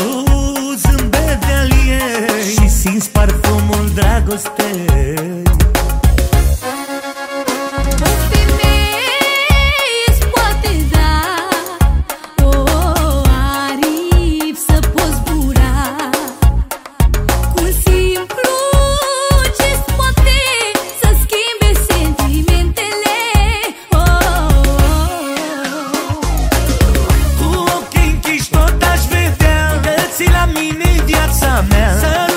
aud zâmbetea ei. Și simți parfumul dragostei. caramel.